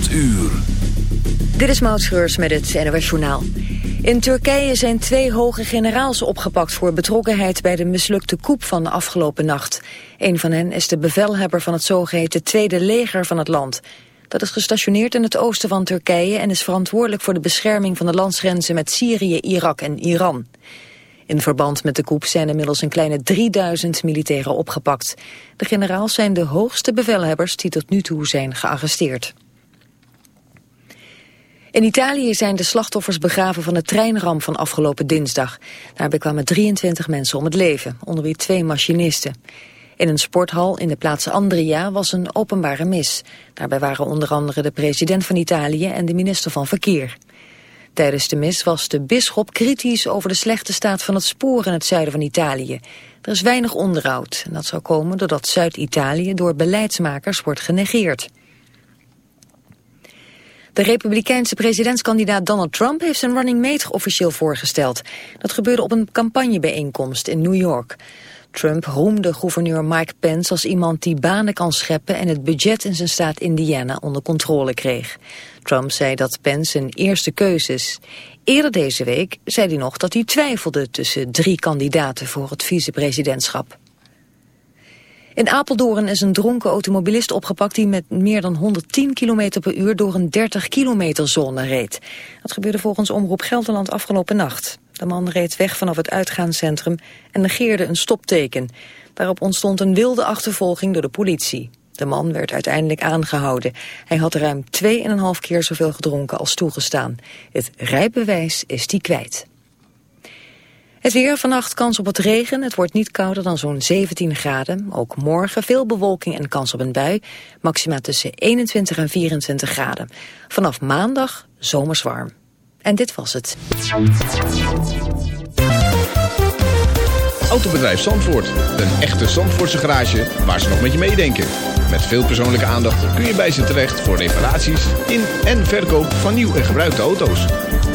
8 uur. Dit is Maud met het NOS Journaal. In Turkije zijn twee hoge generaals opgepakt voor betrokkenheid bij de mislukte coup van de afgelopen nacht. Een van hen is de bevelhebber van het zogeheten Tweede Leger van het land. Dat is gestationeerd in het oosten van Turkije en is verantwoordelijk voor de bescherming van de landsgrenzen met Syrië, Irak en Iran. In verband met de coup zijn inmiddels een kleine 3000 militairen opgepakt. De generaals zijn de hoogste bevelhebbers die tot nu toe zijn gearresteerd. In Italië zijn de slachtoffers begraven van de treinramp van afgelopen dinsdag. Daarbij kwamen 23 mensen om het leven, onder wie twee machinisten. In een sporthal in de plaats Andria was een openbare mis. Daarbij waren onder andere de president van Italië en de minister van Verkeer. Tijdens de mis was de bisschop kritisch over de slechte staat van het spoor in het zuiden van Italië. Er is weinig onderhoud en dat zou komen doordat Zuid-Italië door beleidsmakers wordt genegeerd. De republikeinse presidentskandidaat Donald Trump heeft zijn running mate officieel voorgesteld. Dat gebeurde op een campagnebijeenkomst in New York. Trump roemde gouverneur Mike Pence als iemand die banen kan scheppen en het budget in zijn staat Indiana onder controle kreeg. Trump zei dat Pence een eerste keuze is. Eerder deze week zei hij nog dat hij twijfelde tussen drie kandidaten voor het vicepresidentschap. In Apeldoorn is een dronken automobilist opgepakt die met meer dan 110 km per uur door een 30 kilometer zone reed. Dat gebeurde volgens Omroep Gelderland afgelopen nacht. De man reed weg vanaf het uitgaanscentrum en negeerde een stopteken. Daarop ontstond een wilde achtervolging door de politie. De man werd uiteindelijk aangehouden. Hij had ruim 2,5 keer zoveel gedronken als toegestaan. Het rijbewijs is die kwijt. Het weer, vannacht kans op het regen. Het wordt niet kouder dan zo'n 17 graden. Ook morgen veel bewolking en kans op een bui. Maxima tussen 21 en 24 graden. Vanaf maandag zomers warm. En dit was het. Autobedrijf Zandvoort. Een echte Zandvoortse garage waar ze nog met je meedenken. Met veel persoonlijke aandacht kun je bij ze terecht voor reparaties in en verkoop van nieuw en gebruikte auto's.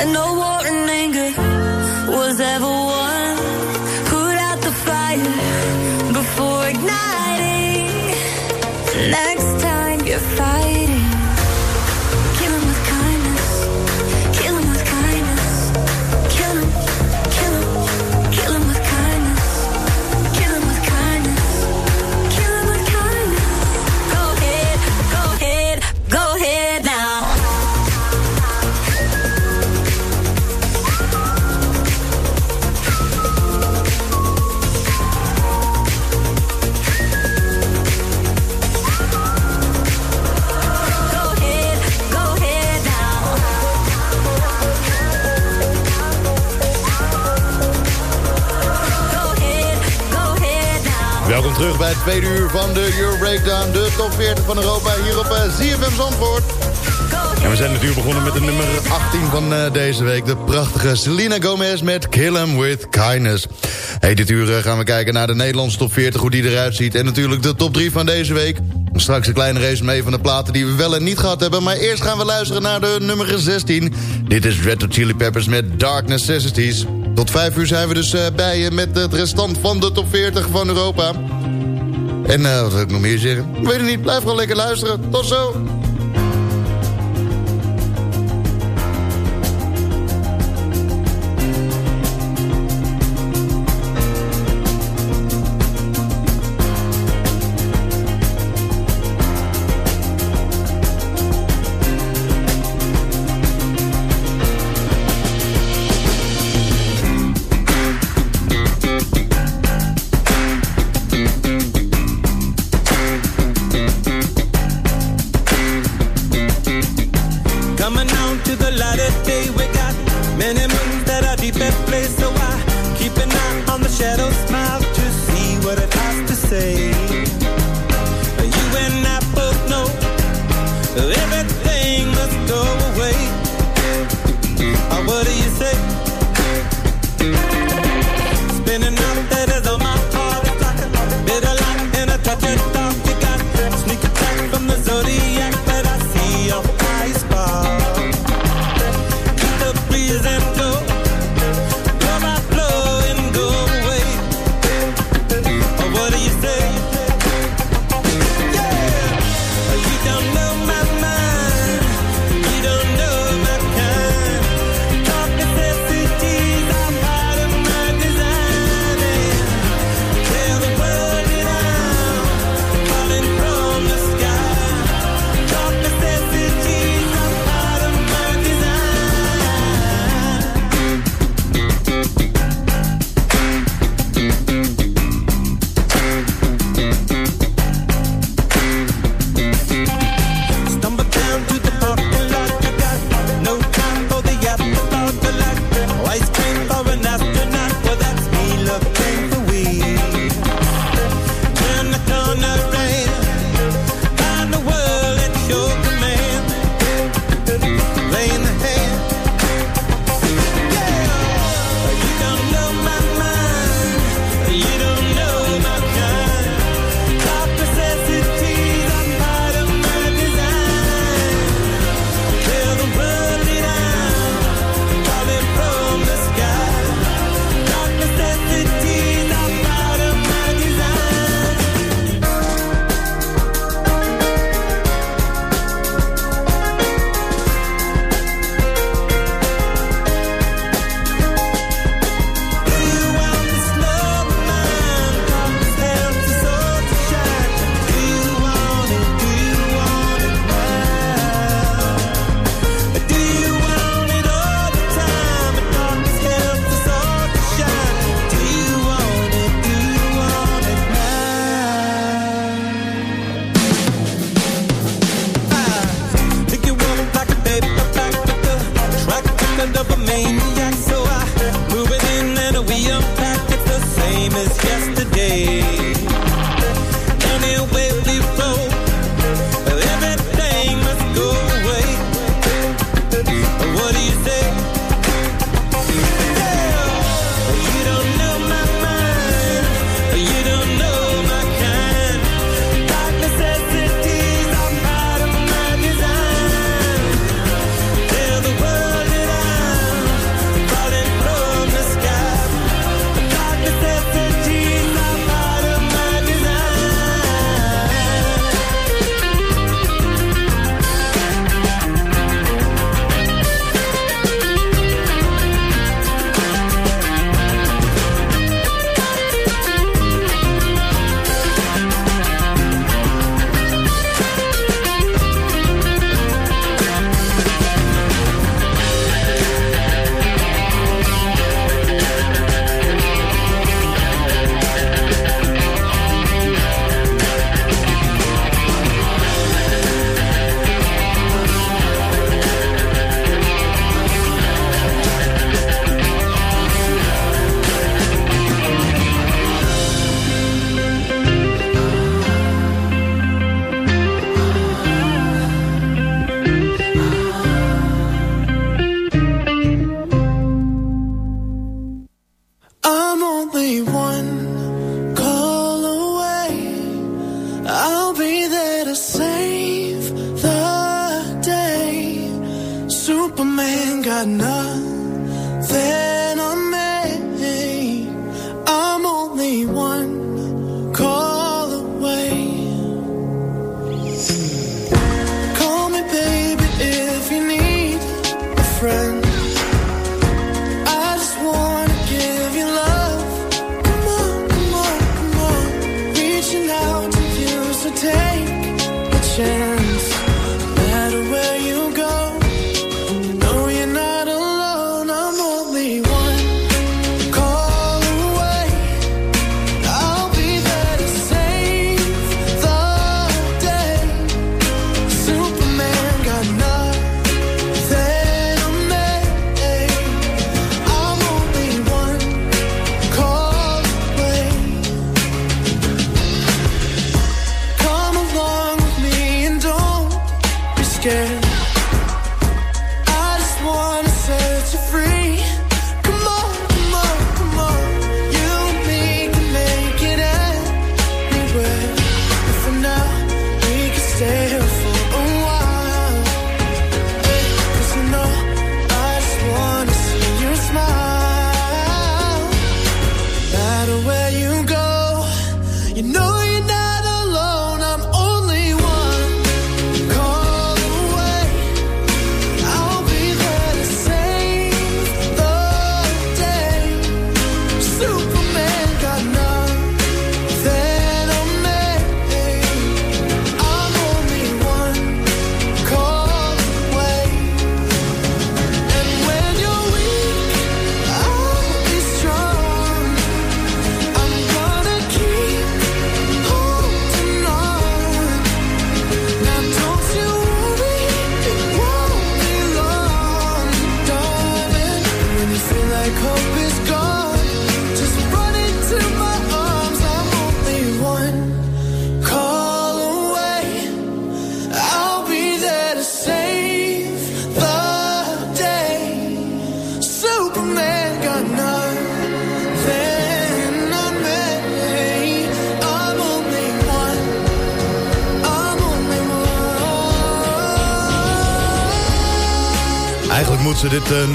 and no war and anger was ever tweede uur van de Euro Breakdown. De top 40 van Europa hier op eh, ZFM Zandvoort. En we zijn natuurlijk begonnen met de nummer 18 van eh, deze week. De prachtige Selena Gomez met Kill 'Em With Kindness. Hey, dit uur eh, gaan we kijken naar de Nederlandse top 40, hoe die eruit ziet. En natuurlijk de top 3 van deze week. Straks een kleine mee van de platen die we wel en niet gehad hebben. Maar eerst gaan we luisteren naar de nummer 16. Dit is Red Hot Chili Peppers met Dark Necessities. Tot 5 uur zijn we dus eh, bij je met het restant van de top 40 van Europa. En eh, wat wil ik nog meer zeggen? Weet het niet, blijf gewoon lekker luisteren. Tot zo!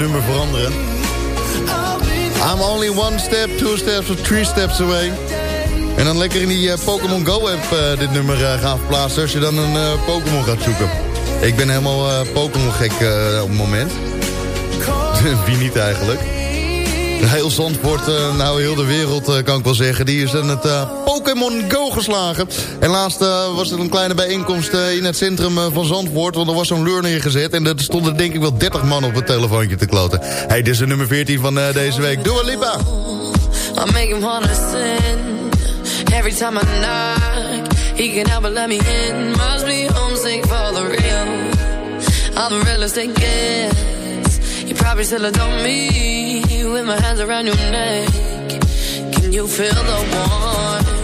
Nummer veranderen. I'm only one step, two steps of three steps away. En dan lekker in die eh, Pokémon Go app eh, dit nummer eh, gaan verplaatsen... als je dan een Pokémon gaat zoeken. Ik ben helemaal Pokémon gek eh, op het moment. Wie niet eigenlijk? Heel Zandvoort, nou heel de wereld kan ik wel zeggen... die is in het Pokémon Go geslagen. En laatst eh, was er een kleine bijeenkomst eh, in het centrum eh, van Zandvoort... want er was zo'n leur neergezet... en er stonden denk ik wel 30 man op het telefoontje te kloten. Hey, dit is de nummer 14 van deze week. Dua Lipa! I make him wanna sin Every time I knock He can help but let me in Must be homesick for the real I'm the realest it gets You probably still adore me With my hands around your neck Can you feel the warmth?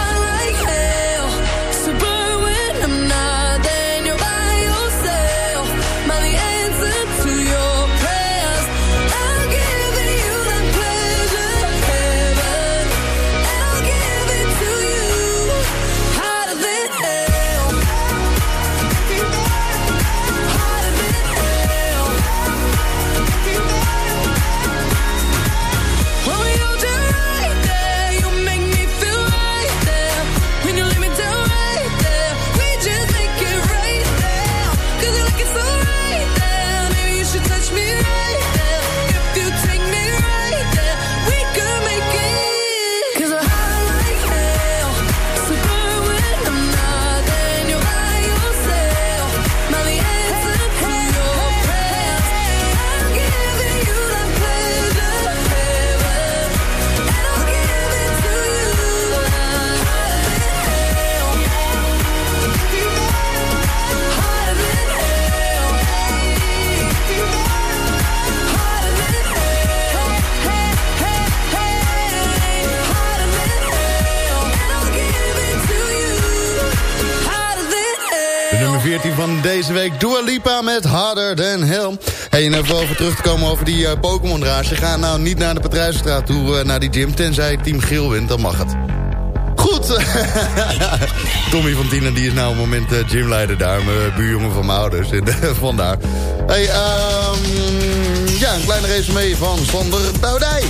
Met Harder Than Hell. Hey, en even over terug te komen over die uh, Pokémon-race. Ga nou niet naar de Patrijzenstraat toe, uh, naar die gym. Tenzij Team Geel wint, dan mag het. Goed. Tommy van Tienen die is nou op het moment uh, gymleider daar. Mijn buurjongen van mijn ouders. Vandaar. Hey, um, ja, een kleine resume van Sander Boudij.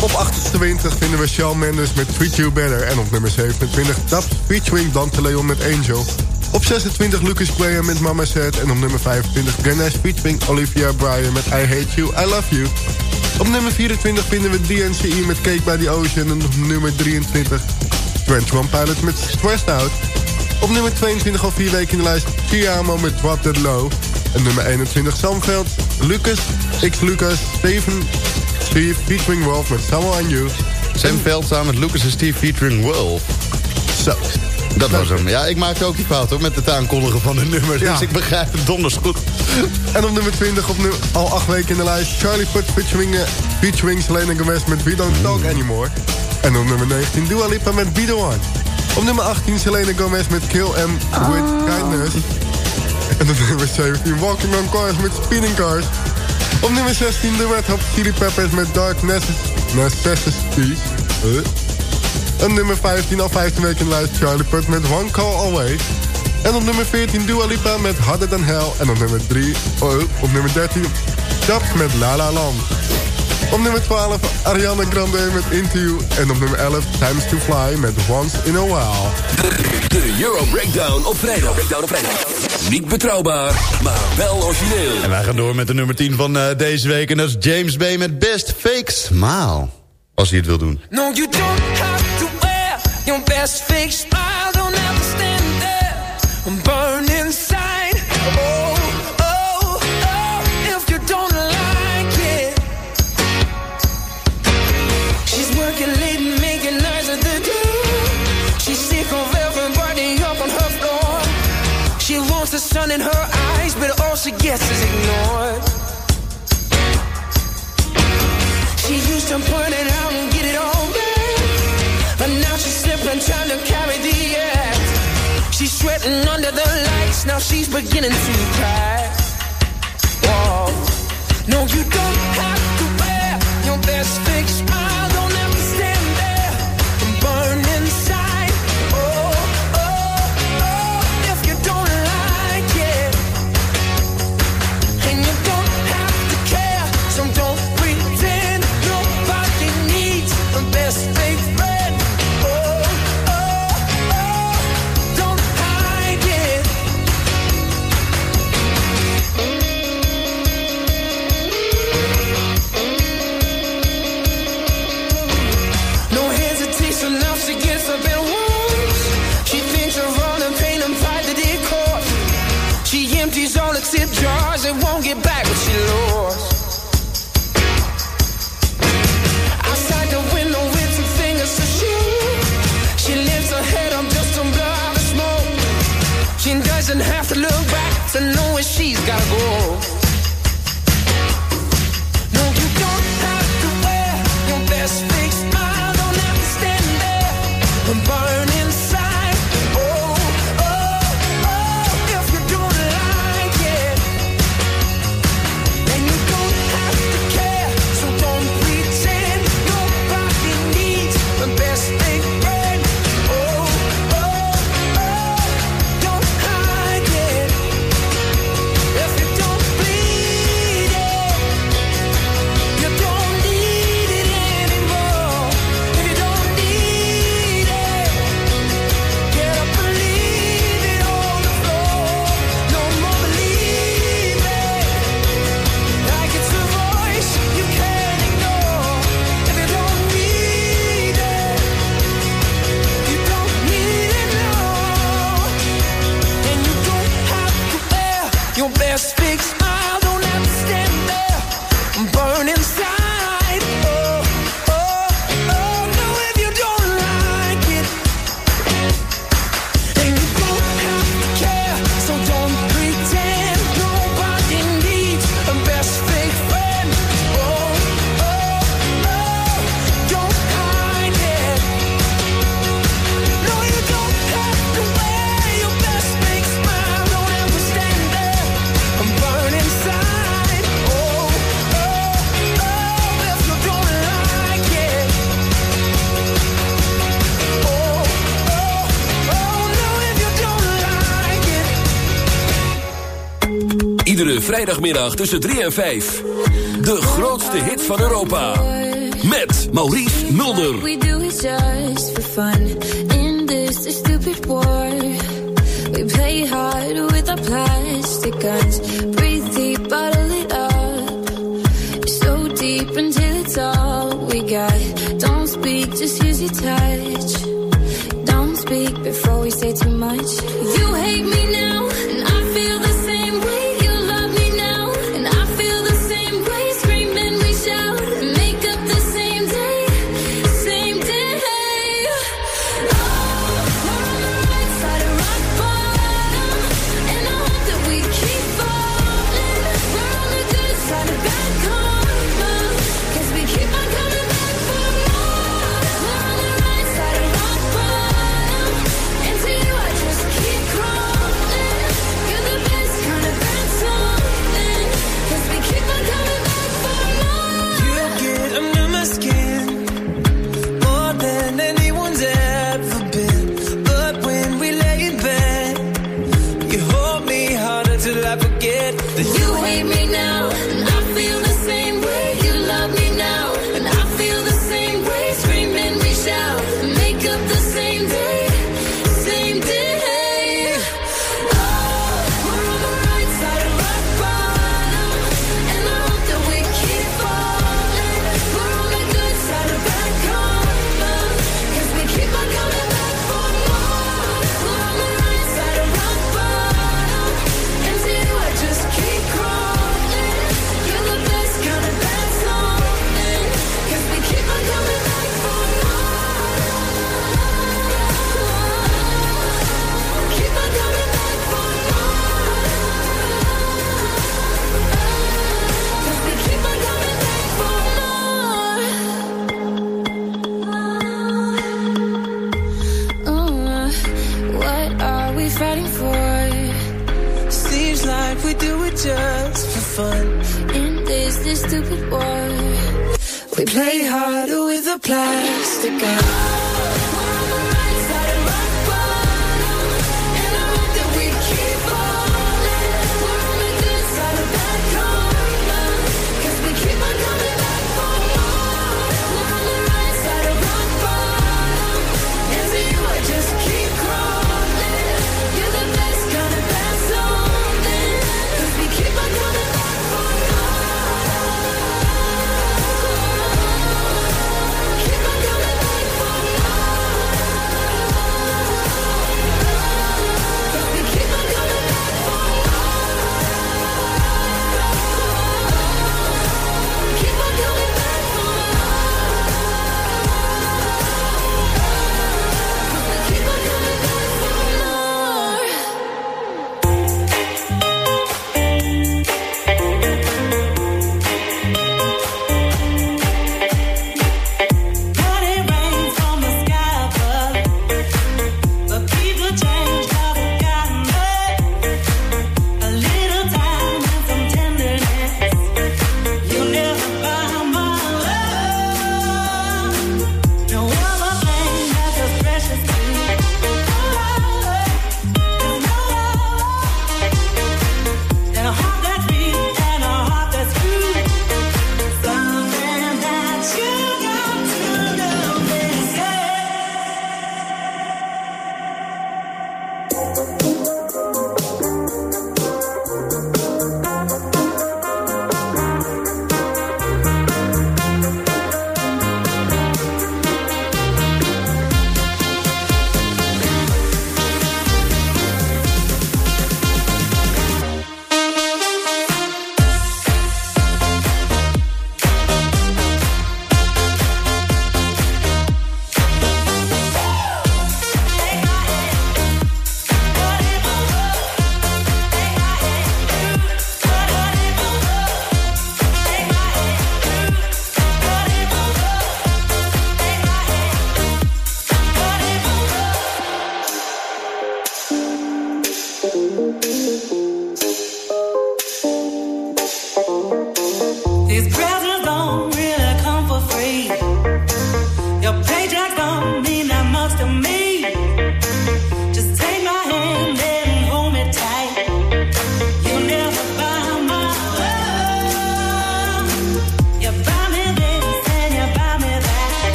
Op 28 vinden we Shawn Mendes met Treat You Better. En op nummer 27 Dubs featuring Dante Leon met Angel. Op 26 Lucas Graham met Mama Said. En op nummer 25 Ganesh featuring Olivia Bryan met I Hate You, I Love You. Op nummer 24 vinden we DNCE met Cake by the Ocean. En op nummer 23 One Pilot met Stressed Out. Op nummer 22 al vier weken in de lijst Tiamo met Drop That Low. En nummer 21 Samveld, Lucas, X Lucas, Steven, Steve featuring Wolf met Someone on You. Sam Veld samen met Lucas en Steve featuring Wolf. Zo. Dat was hem. Ja, ik maakte ook die fout hoor, met het aankondigen van de nummers. Ja. Dus ik begrijp het donders goed. En op nummer 20 op nu, al acht weken in de lijst... Charlie Puth featuring, featuring Selena Gomez met We Don't Talk Anymore. En op nummer 19 Dua Lipa met Be The One. Op nummer 18 Selena Gomez met Kill Em With Kindness. En op nummer 17 Walking On Cars met Spinning Cars. Op nummer 16 de Red Hot Chili Peppers met Dark Necess- Necessities. Huh? En nummer 15 al 15 weken in de lijst Charlie Puth met One Call Away. En op nummer 14 Dua Lipa met Harder Than Hell. En op nummer, 3, oh, op nummer 13 Dubs met La La Land. Op nummer 12 Ariana Grande met Into You. En op nummer 11 Times to Fly met Once in a While. De Euro Breakdown op vrijdag. Breakdown op vrijdag. Niet betrouwbaar, maar wel origineel. En wij gaan door met de nummer 10 van uh, deze week. En dat is James Bay met Best Fake Smile. Als hij het wil doen. No, you don't your best fake smile. Don't ever stand there and burn inside. Oh, oh, oh, if you don't like it. She's working late and making nights at the door. She's sick of everybody up on her floor. She wants the sun in her eyes, but all she gets is ignored. She used to point it She's sweating under the lights, now she's beginning to cry. Whoa. No, you don't have to wear your best fake smile. Don't have vrijdagmiddag tussen 3 en 5. De grootste hit van Europa. Met Maurice Mulder. We do it just for fun. In this stupid war. We play hard with our plastic guns. Breathe deep, bottle it up. So deep until it's all we got. Don't speak, just use your touch. Don't speak before we say too much. You hate me now.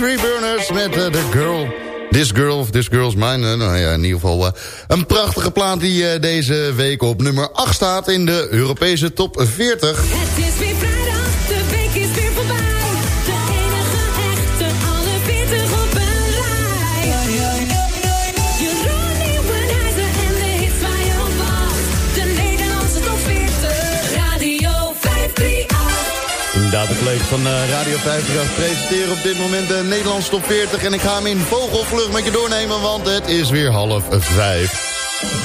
Three Burners met uh, The Girl. This Girl of This Girl's Mine. Uh, nou ja, in ieder geval uh, een prachtige plaat die deze week op nummer 8 staat in de Europese top 40. 538. Inderdaad, de collega's van eh, Radio 50 presenteren op dit moment de Nederlandse top 40. En ik ga hem in vogelvlucht met je doornemen, want het is weer half vijf.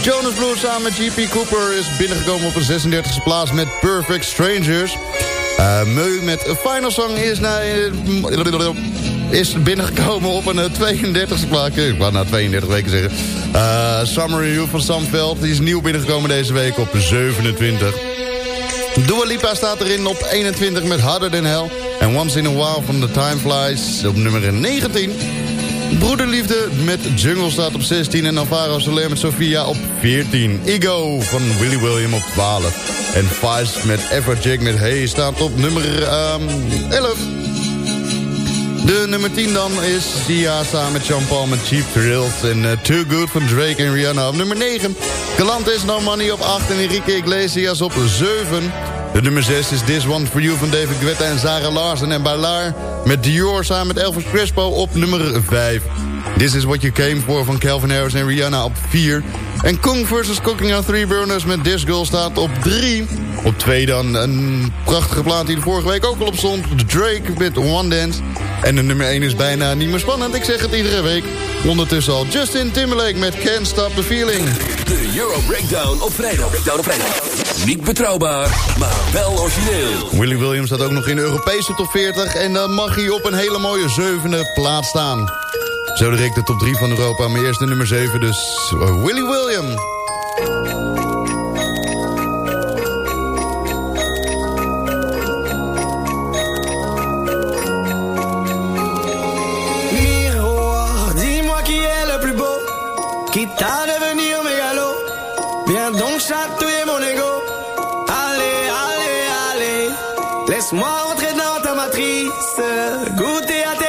Jonas Blue samen met G.P. Cooper is binnengekomen op de 36e plaats met Perfect Strangers. Uh, Meu met Final Song is, naar, is binnengekomen op een 32e plaats. Ik wou nou 32 weken zeggen. Uh, Summer Review van Samveld die is nieuw binnengekomen deze week op 27. Dua Lipa staat erin op 21 met Harder Than Hell. En Once in a While van The Time Flies op nummer 19. Broederliefde met Jungle staat op 16. En Alvaro Soler met Sofia op 14. Ego van Willy William op 12. En Vice met Everjack met Hey staat op nummer um, 11. De nummer 10 dan is Sia samen met Jean-Paul met Cheap Thrills. En uh, Too Good van Drake en Rihanna op nummer 9. Galantis No Money op 8 en Enrique Iglesias op 7. De nummer 6 is This One For You van David Guetta en Sarah Larsen en Bailar. Met Dior samen met Elvis Crespo op nummer 5. This Is What You Came For van Calvin Harris en Rihanna op 4. En Kong vs. Cooking on Three Burners met This Girl staat op 3. Op 2 dan een prachtige plaat die er vorige week ook al op stond. Drake met One Dance. En de nummer 1 is bijna niet meer spannend. Ik zeg het iedere week. Ondertussen al Justin Timberlake met Can't Stop the Feeling. De Euro Breakdown op vrijdag. Breakdown op vrijdag. Niet betrouwbaar, maar wel origineel. Willy Williams staat ook nog in de Europese top 40. En dan mag hij op een hele mooie zevende plaats staan. Zo direct de top 3 van Europa. Maar eerst de nummer 7, dus uh, Willy William. Laisse-moi entrer dans ta matrice, goûter à tes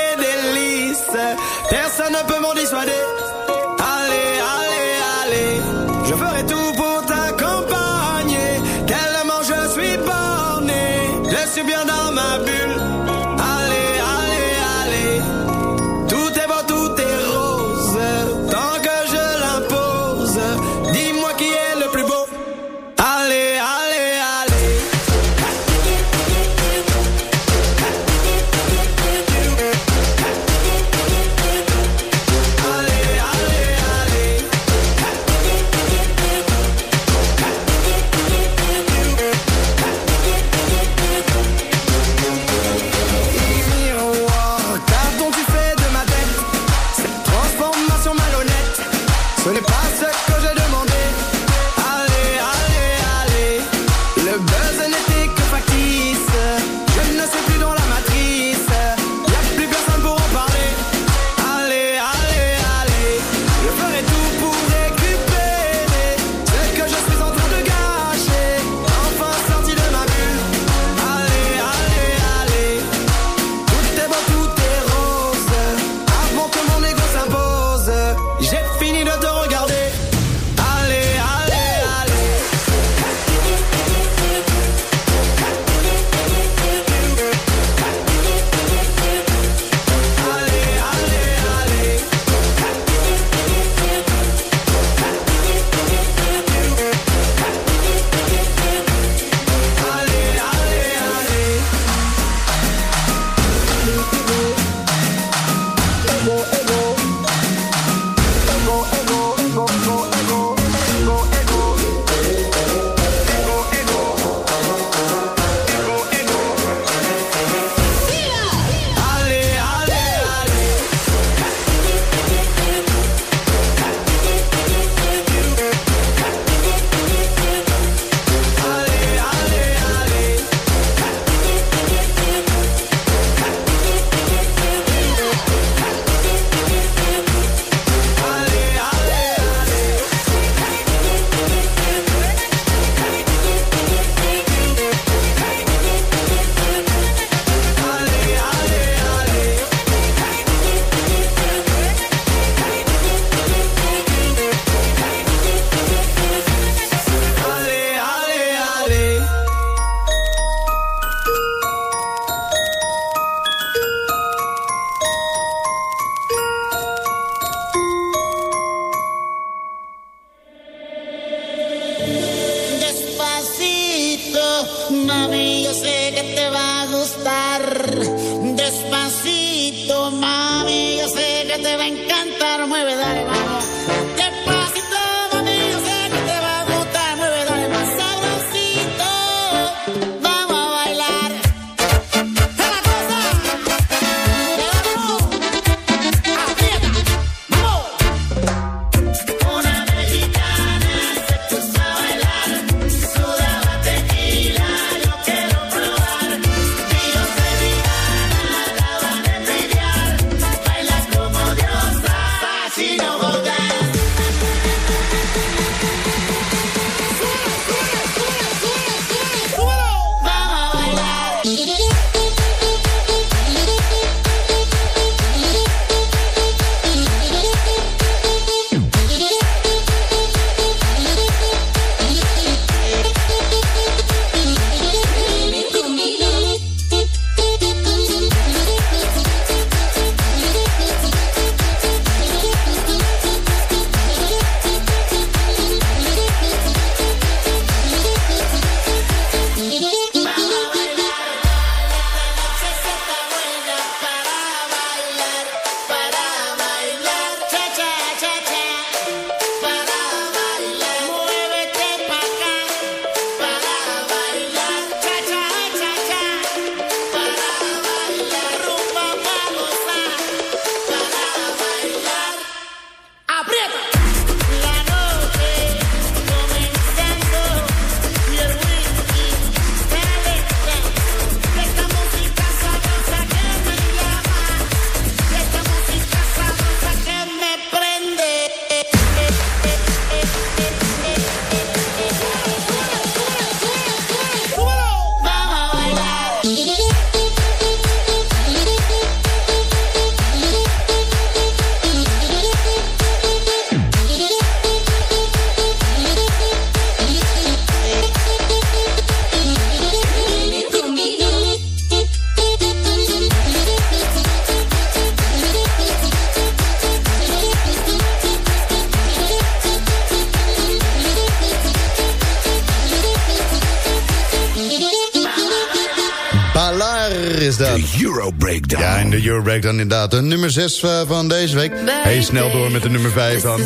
week dan inderdaad. De nummer 6 eh, van deze week. Hey, snel door met de nummer 5 dan.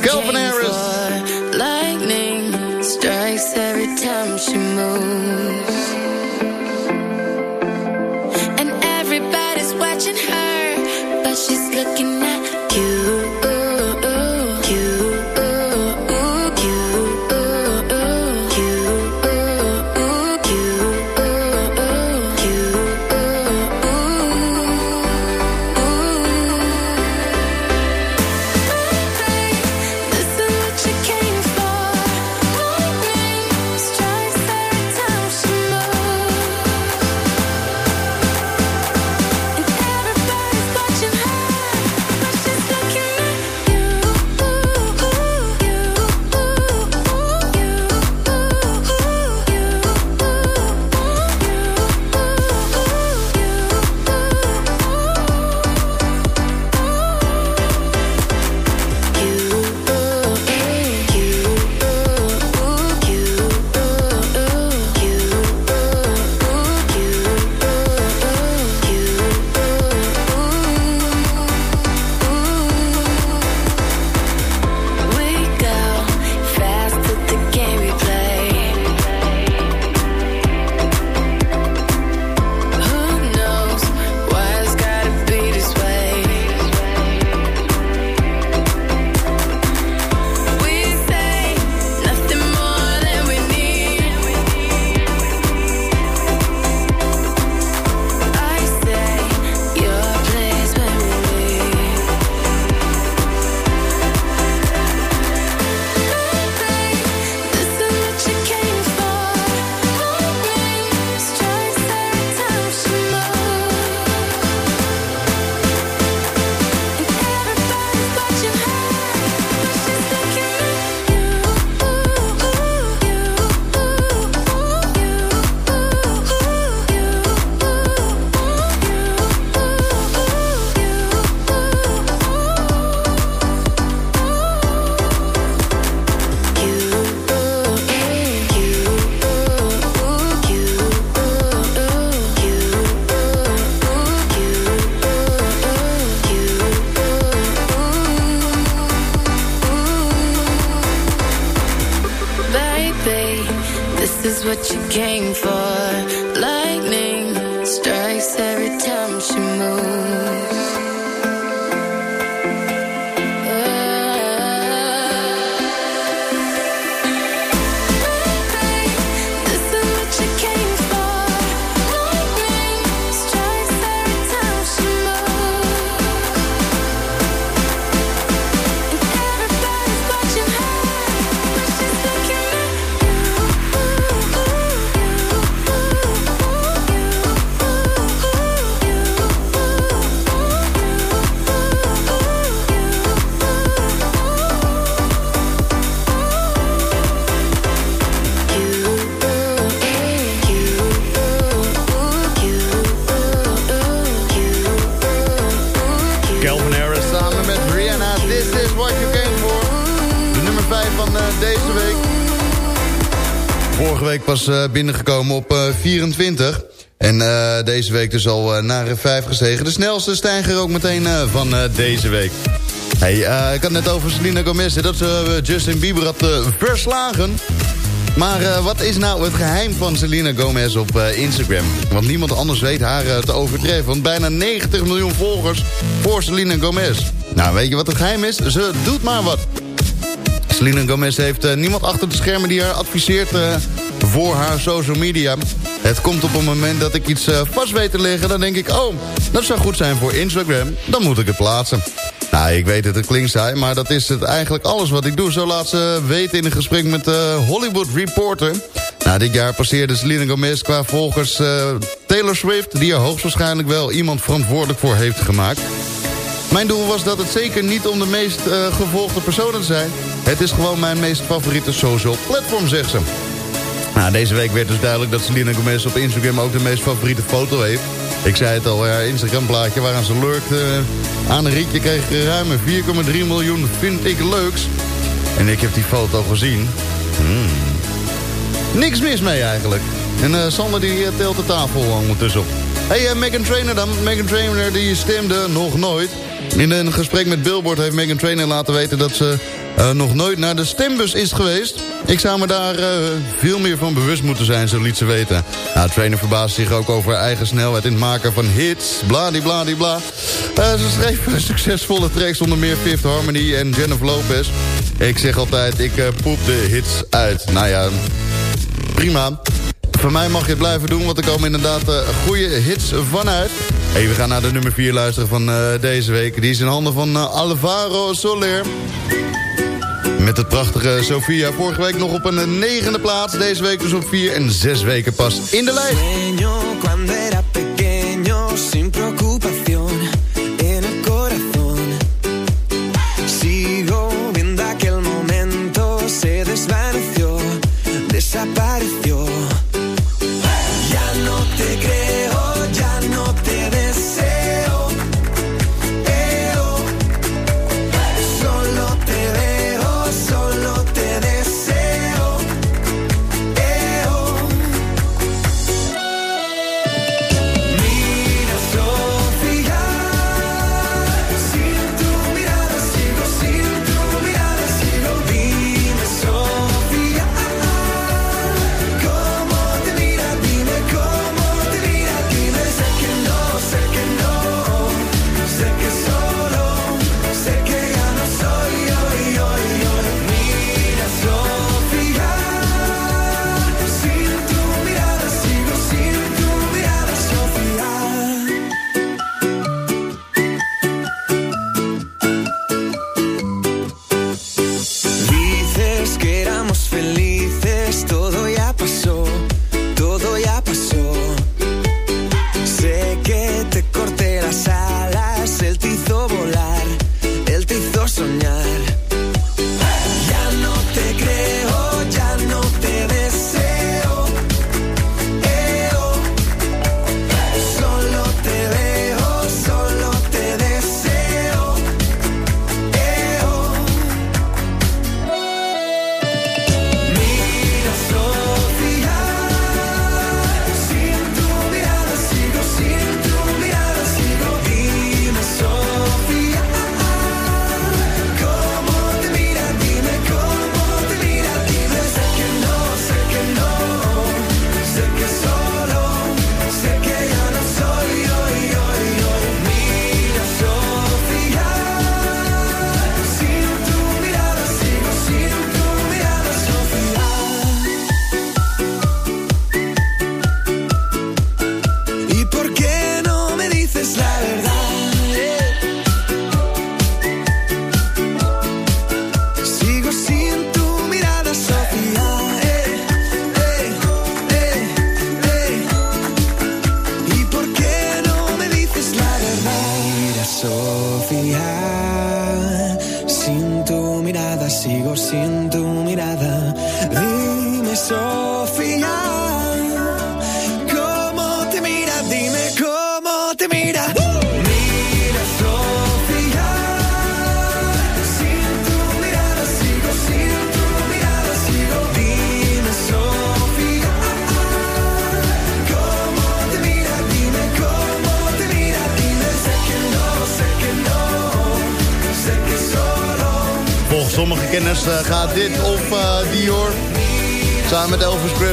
Calvin Harris. Lightning strikes every time she moves. And everybody's watching her. But she's looking at you. Pas eh, binnengekomen op eh, 24. En eh, deze week dus al eh, naar 5 gestegen. De snelste stijger ook meteen eh, van eh, deze week. Hey, eh, ik had net over Selena Gomez. Dat ze eh, Justin Bieber had eh, verslagen. Maar eh, wat is nou het geheim van Selena Gomez op eh, Instagram? Want niemand anders weet haar eh, te overtreffen. Want bijna 90 miljoen volgers voor Selena Gomez. Nou, weet je wat het geheim is? Ze doet maar wat. Selena Gomez heeft eh, niemand achter de schermen die haar adviseert eh, voor haar social media. Het komt op een moment dat ik iets eh, vast weet te leggen. Dan denk ik, oh, dat zou goed zijn voor Instagram. Dan moet ik het plaatsen. Nou, ik weet het, het klinkt saai, maar dat is het eigenlijk alles wat ik doe. Zo laat ze weten in een gesprek met de Hollywood Reporter. Nou, dit jaar passeerde Selena Gomez qua volgers eh, Taylor Swift... die er hoogstwaarschijnlijk wel iemand verantwoordelijk voor heeft gemaakt. Mijn doel was dat het zeker niet om de meest gevolgde personen zijn. Het is gewoon mijn meest favoriete social platform, zegt ze. Nou, deze week werd dus duidelijk dat Selena Gomez op Instagram ook de meest favoriete foto heeft. Ik zei het al, haar Instagram-plaatje waaraan ze lurkt eh, aan een rietje kreeg ruim 4,3 miljoen vind ik leuks. En ik heb die foto gezien. Hmm. Niks mis mee eigenlijk. En eh, Sander die eh, telt de tafel ondertussen op. Hey, eh, Megan Trainer dan. Megan Trainer die stemde nog nooit. In een gesprek met Billboard heeft Megan Trainer laten weten... dat ze eh, nog nooit naar de stembus is geweest. Ik zou me daar eh, veel meer van bewust moeten zijn, zo liet ze weten. Nou, Trainer verbaast zich ook over eigen snelheid in het maken van hits. Bladibladibla. Uh, ze schreef succesvolle tracks onder meer Fifth Harmony en Jennifer Lopez. Ik zeg altijd, ik eh, poep de hits uit. Nou ja, prima. Voor mij mag je het blijven doen, want er komen inderdaad goede hits vanuit. Hey, we gaan naar de nummer 4 luisteren van deze week. Die is in handen van Alvaro Soler. Met het prachtige Sofia. Vorige week nog op een negende plaats. Deze week dus op 4 en zes weken pas in de lijst.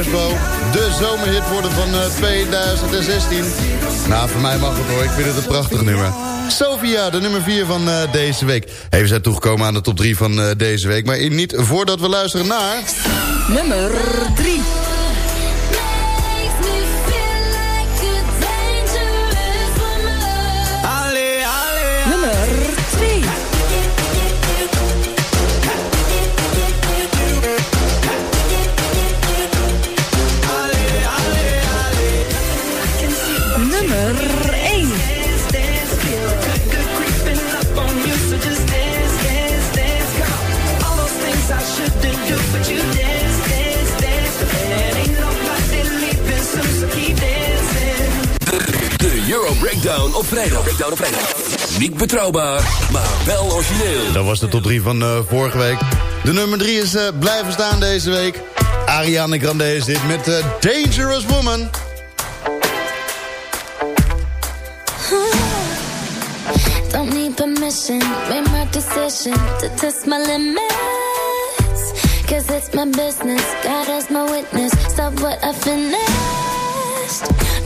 De zomerhit worden van eh, 2016. Nou, voor mij mag het hoor. Ik vind het een prachtig nummer. Sophia, de nummer 4 van eh, deze week. We zijn toegekomen aan de top 3 van eh, deze week. Maar niet voordat we luisteren naar... Nummer 3. Op vrijdag. Breakdown op vrijdag. Niet betrouwbaar, maar wel origineel. Dat was de top 3 van eh, vorige week. De nummer 3 is eh, blijven staan deze week. Ariana Grande is dit met eh, Dangerous Woman. Don't need permission, made my decision to test my limits. Cause it's my business, God as my witness. Stop what I finished.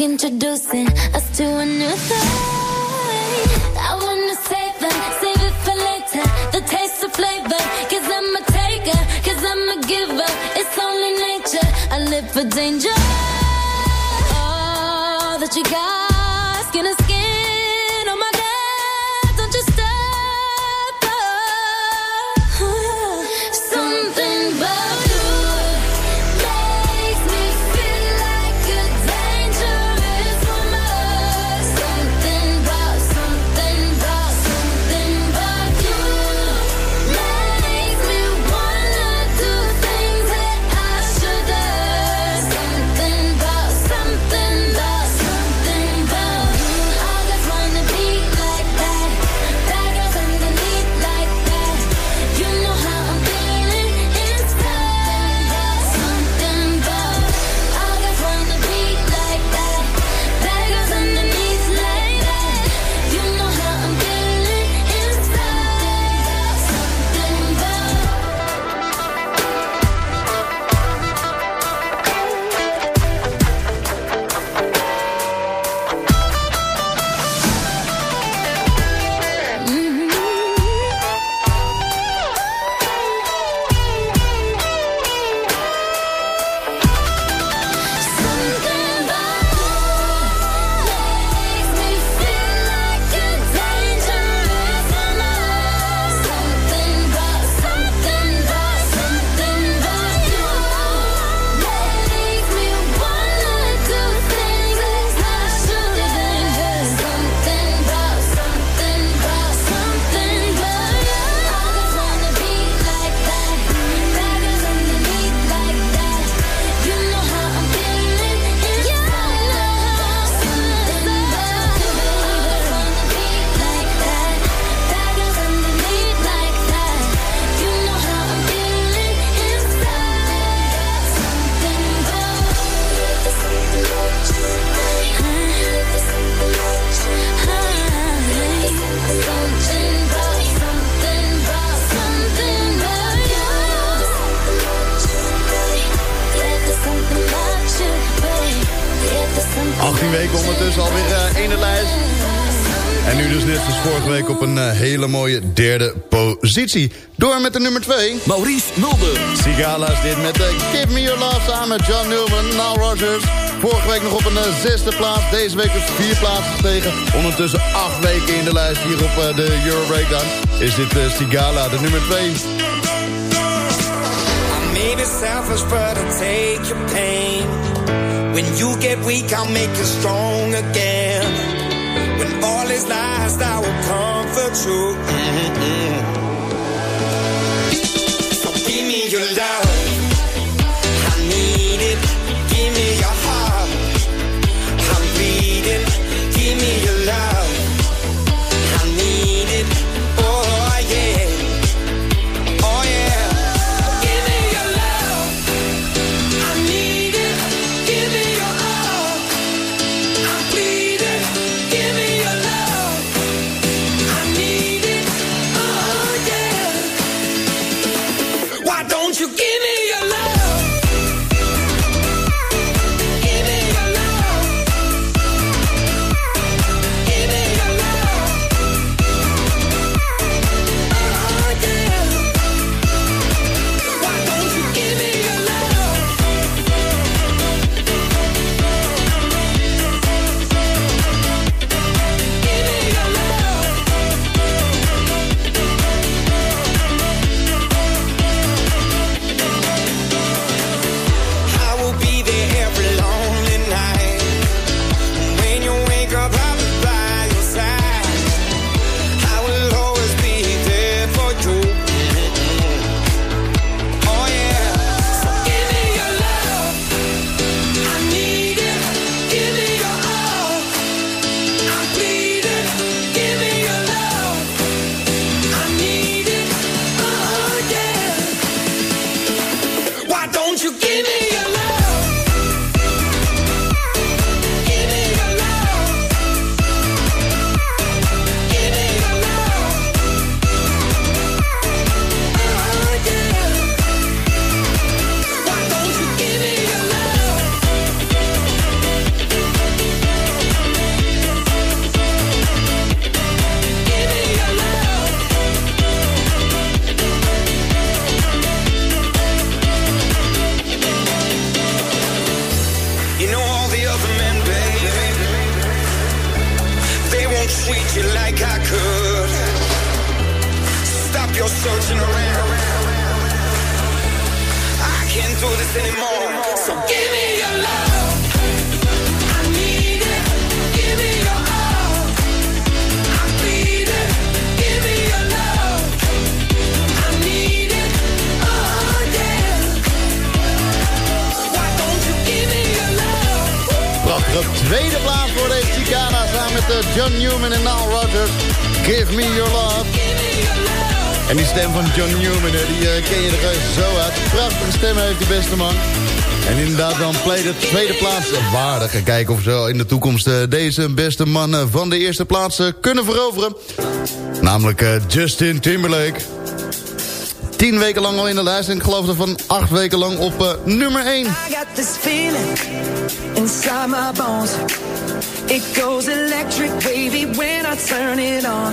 introducing us to a new thing. I wanna save save it for later. The taste of flavor, cause I'm a taker, cause I'm a giver. It's only nature, I live for danger. All that you got, skin to skin op een uh, hele mooie derde positie. Door met de nummer 2. Maurice Mulder. Sigala's dit met uh, Give Me Your Love samen met John Newman, Now Rogers. Vorige week nog op een uh, zesde plaats. Deze week dus vier plaatsen gestegen. Ondertussen acht weken in de lijst hier op de Euro Breakdown. Is dit Sigala, de nummer 2. may be selfish, but I'll take your pain. When you get weak, I'll make you strong again. When all is lost, I will comfort you. Mm-hmm. So zo uit. Prachtige stem heeft die beste man. En inderdaad dan play de tweede plaats waardig. En kijken of ze in de toekomst eh, deze beste man van de eerste plaats eh, kunnen veroveren. Namelijk eh, Justin Timberlake. Tien weken lang al in de lijst en ik geloof er van acht weken lang op nummer 1. I got feeling inside my bones. It goes electric wavy when I turn it on.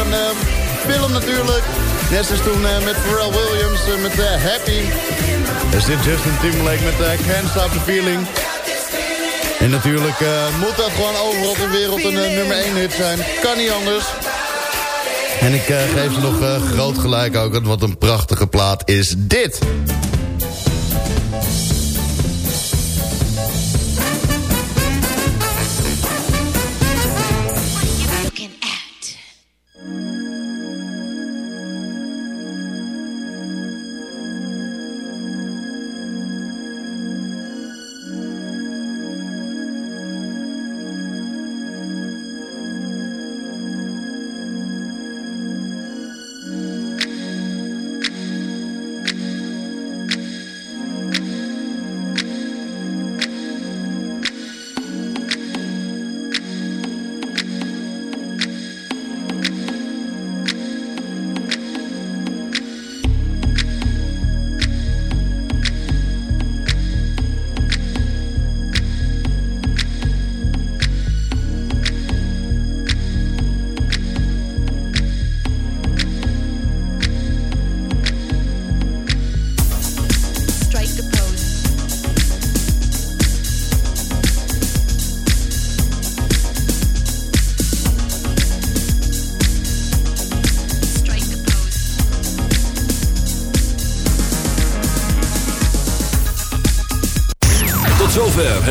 een eh, film natuurlijk. Net zoals toen eh, met Pharrell Williams, eh, met Happy. Er zit Justin Timberlake met Can't Stop the Feeling. En natuurlijk moet dat gewoon overal ter wereld een nummer 1 hit zijn. Kan niet anders. En ik geef ze nog groot gelijk ook, want wat een prachtige plaat is dit.